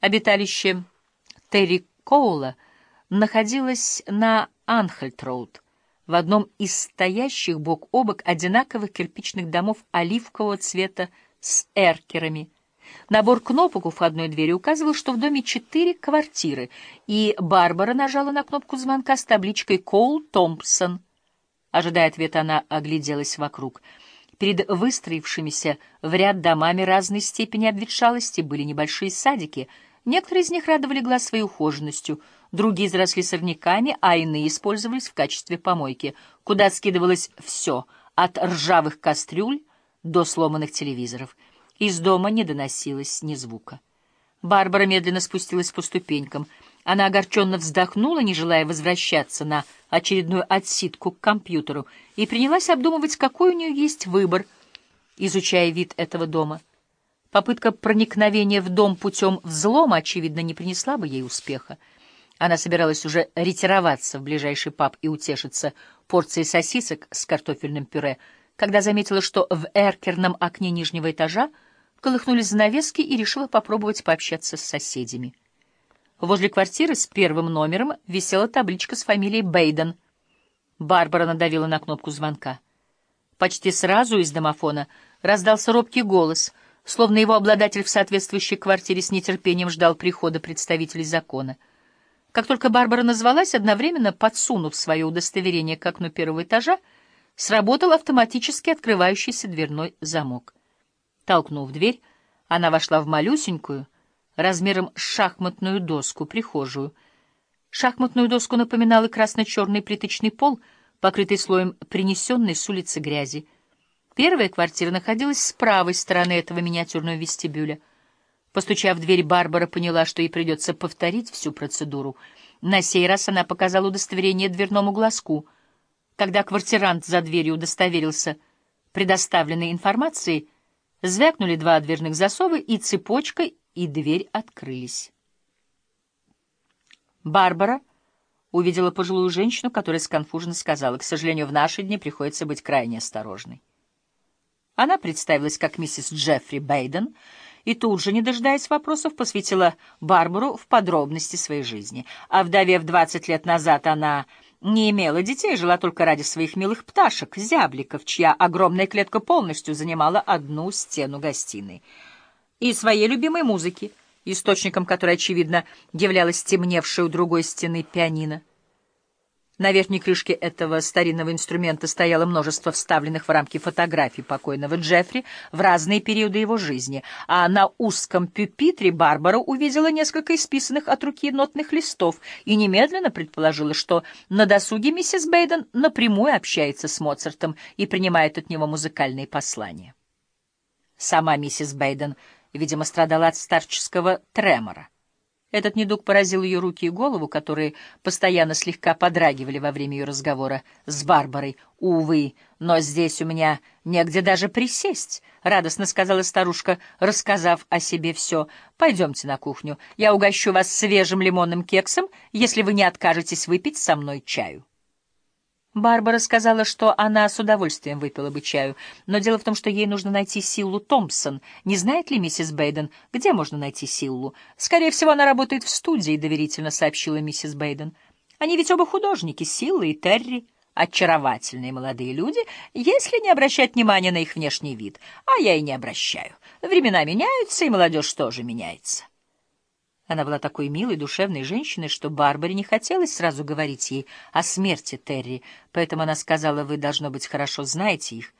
Обиталище Терри Коула находилось на Анхельт-Роуд, в одном из стоящих бок о бок одинаковых кирпичных домов оливкового цвета с эркерами. Набор кнопок у входной двери указывал, что в доме четыре квартиры, и Барбара нажала на кнопку звонка с табличкой «Коул Томпсон». Ожидая ответа, она огляделась вокруг — Перед выстроившимися в ряд домами разной степени обветшалости были небольшие садики. Некоторые из них радовали глаз своей ухоженностью, другие изросли сорняками, а иные использовались в качестве помойки, куда скидывалось все, от ржавых кастрюль до сломанных телевизоров. Из дома не доносилось ни звука. Барбара медленно спустилась по ступенькам. Она огорченно вздохнула, не желая возвращаться на очередную отсидку к компьютеру, и принялась обдумывать, какой у нее есть выбор, изучая вид этого дома. Попытка проникновения в дом путем взлома, очевидно, не принесла бы ей успеха. Она собиралась уже ретироваться в ближайший паб и утешиться порцией сосисок с картофельным пюре, когда заметила, что в эркерном окне нижнего этажа колыхнулись занавески и решила попробовать пообщаться с соседями. Возле квартиры с первым номером висела табличка с фамилией Бейден. Барбара надавила на кнопку звонка. Почти сразу из домофона раздался робкий голос, словно его обладатель в соответствующей квартире с нетерпением ждал прихода представителей закона. Как только Барбара назвалась, одновременно подсунув свое удостоверение к окну первого этажа, сработал автоматически открывающийся дверной замок. Толкнув дверь, она вошла в малюсенькую, размером с шахматную доску, прихожую. Шахматную доску напоминал и красно-черный плиточный пол, покрытый слоем принесенной с улицы грязи. Первая квартира находилась с правой стороны этого миниатюрного вестибюля. Постучав в дверь, Барбара поняла, что ей придется повторить всю процедуру. На сей раз она показала удостоверение дверному глазку. Когда квартирант за дверью удостоверился предоставленной информацией, Звякнули два дверных засова, и цепочка, и дверь открылись. Барбара увидела пожилую женщину, которая сконфуженно сказала, «К сожалению, в наши дни приходится быть крайне осторожной». Она представилась как миссис Джеффри Бейден и тут же, не дожидаясь вопросов, посвятила Барбару в подробности своей жизни. А вдовев двадцать лет назад, она не имела детей, жила только ради своих милых пташек, зябликов, чья огромная клетка полностью занимала одну стену гостиной. И своей любимой музыки, источником которой, очевидно, являлась темневшая у другой стены пианино. На верхней крышке этого старинного инструмента стояло множество вставленных в рамки фотографий покойного Джеффри в разные периоды его жизни, а на узком пюпитре Барбара увидела несколько исписанных от руки нотных листов и немедленно предположила, что на досуге миссис Бейден напрямую общается с Моцартом и принимает от него музыкальные послания. Сама миссис Бейден, видимо, страдала от старческого тремора. Этот недуг поразил ее руки и голову, которые постоянно слегка подрагивали во время ее разговора с Барбарой. «Увы, но здесь у меня негде даже присесть», — радостно сказала старушка, рассказав о себе все. «Пойдемте на кухню. Я угощу вас свежим лимонным кексом, если вы не откажетесь выпить со мной чаю». Барбара сказала, что она с удовольствием выпила бы чаю, но дело в том, что ей нужно найти Силлу Томпсон. Не знает ли миссис Бейден, где можно найти Силлу? Скорее всего, она работает в студии, — доверительно сообщила миссис Бейден. Они ведь оба художники, Силла и Терри. Очаровательные молодые люди, если не обращать внимания на их внешний вид. А я и не обращаю. Времена меняются, и молодежь тоже меняется. Она была такой милой, душевной женщиной, что Барбаре не хотелось сразу говорить ей о смерти Терри, поэтому она сказала, «Вы, должно быть, хорошо знаете их».